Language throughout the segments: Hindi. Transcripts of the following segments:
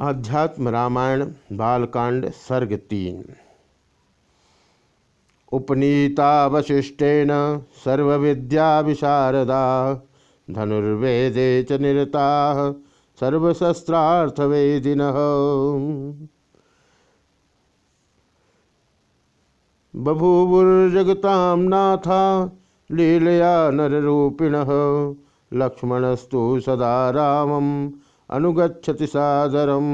आध्यात्म रामायण, बालकांड, सर्ग तीन। उपनीता वशिष्ठेन सर्विद्या विशारदा धनुर्वेदे च निरता, सर्वशस्त्रार्थवेदिन। बभूवुर्जगतां नाथा, लीलया नररूपिण, लक्ष्मणस्तु सदा रामम् अनुगछति सादरम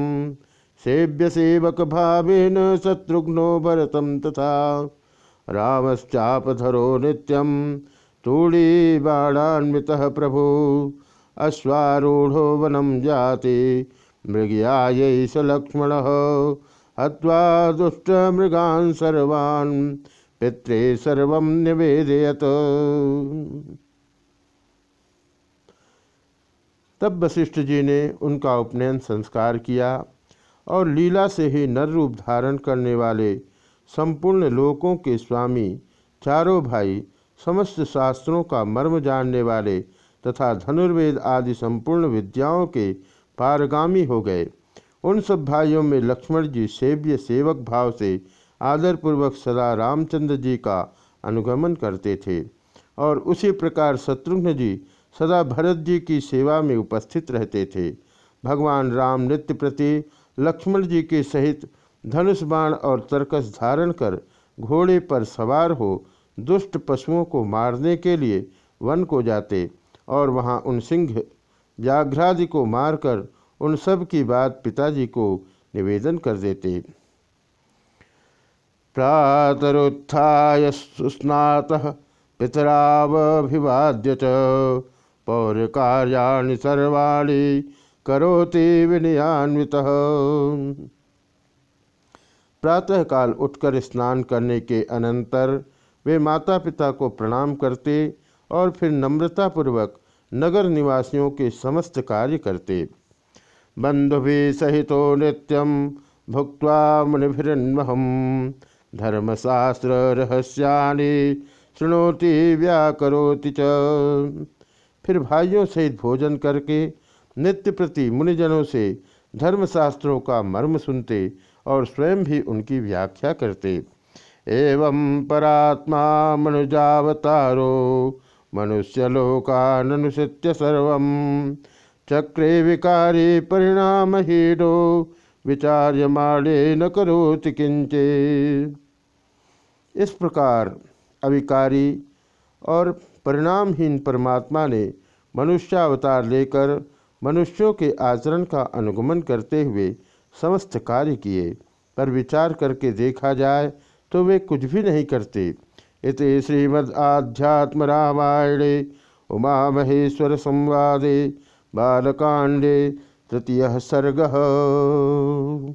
सेव्य सेवक भावेन शत्रुघ्नो भरतम तथा। रामश्चापधरो नित्यम तूड़ी बाणान्वित प्रभु। अश्वारूढ़ो वनम जाति, मृगयाय स लक्ष्मण। हवा दुष्ट मृगान सर्वान् पित्रे सर्व निवेदयत। तब वशिष्ठ जी ने उनका उपनयन संस्कार किया और लीला से ही नर रूप धारण करने वाले संपूर्ण लोकों के स्वामी, चारों भाई, समस्त शास्त्रों का मर्म जानने वाले तथा धनुर्वेद आदि संपूर्ण विद्याओं के पारगामी हो गए। उन सब भाइयों में लक्ष्मण जी सेव्य सेवक भाव से आदरपूर्वक सदा रामचंद्र जी का अनुगमन करते थे और उसी प्रकार शत्रुघ्न जी सदा भरत जी की सेवा में उपस्थित रहते थे। भगवान राम नृत्य प्रति लक्ष्मण जी के सहित धनुष बाण और तर्कस धारण कर घोड़े पर सवार हो दुष्ट पशुओं को मारने के लिए वन को जाते और वहाँ उन सिंह व्याघ्रादि को मारकर उन सब की बात पिताजी को निवेदन कर देते। प्रातरुत्थाय सुस्नात पितरावभिवाद्य च। पौर कार्याणि सर्वाणी करोति विनयान्वित। प्रातःकाल उठकर स्नान करने के अनंतर वे माता पिता को प्रणाम करते और फिर नम्रतापूर्वक नगर निवासियों के समस्त कार्य करते। बंधु भी सहितो नित्यम भुक्त मुनिभिर्महम धर्मशास्त्र रहस्यानि शृणोति व्याकरोति च। फिर भाइयों सहित भोजन करके नित्य प्रति मुनिजनों से धर्मशास्त्रों का मर्म सुनते और स्वयं भी उनकी व्याख्या करते। एवं परात्मा मनुजावतारो मनुष्यलोकानुसृत्य सर्व चक्रे विकारी परिणाम हीडो विचार्यमाणे न करोति किंचे इस प्रकार अविकारी और परिणामहीन परमात्मा ने मनुष्यावतार लेकर मनुष्यों के आचरण का अनुगमन करते हुए समस्त कार्य किए। पर विचार करके देखा जाए तो वे कुछ भी नहीं करते। इत श्रीमद् आध्यात्म रामायणे उमा महेश्वर संवादे, बालकांडे तृतीय सर्ग।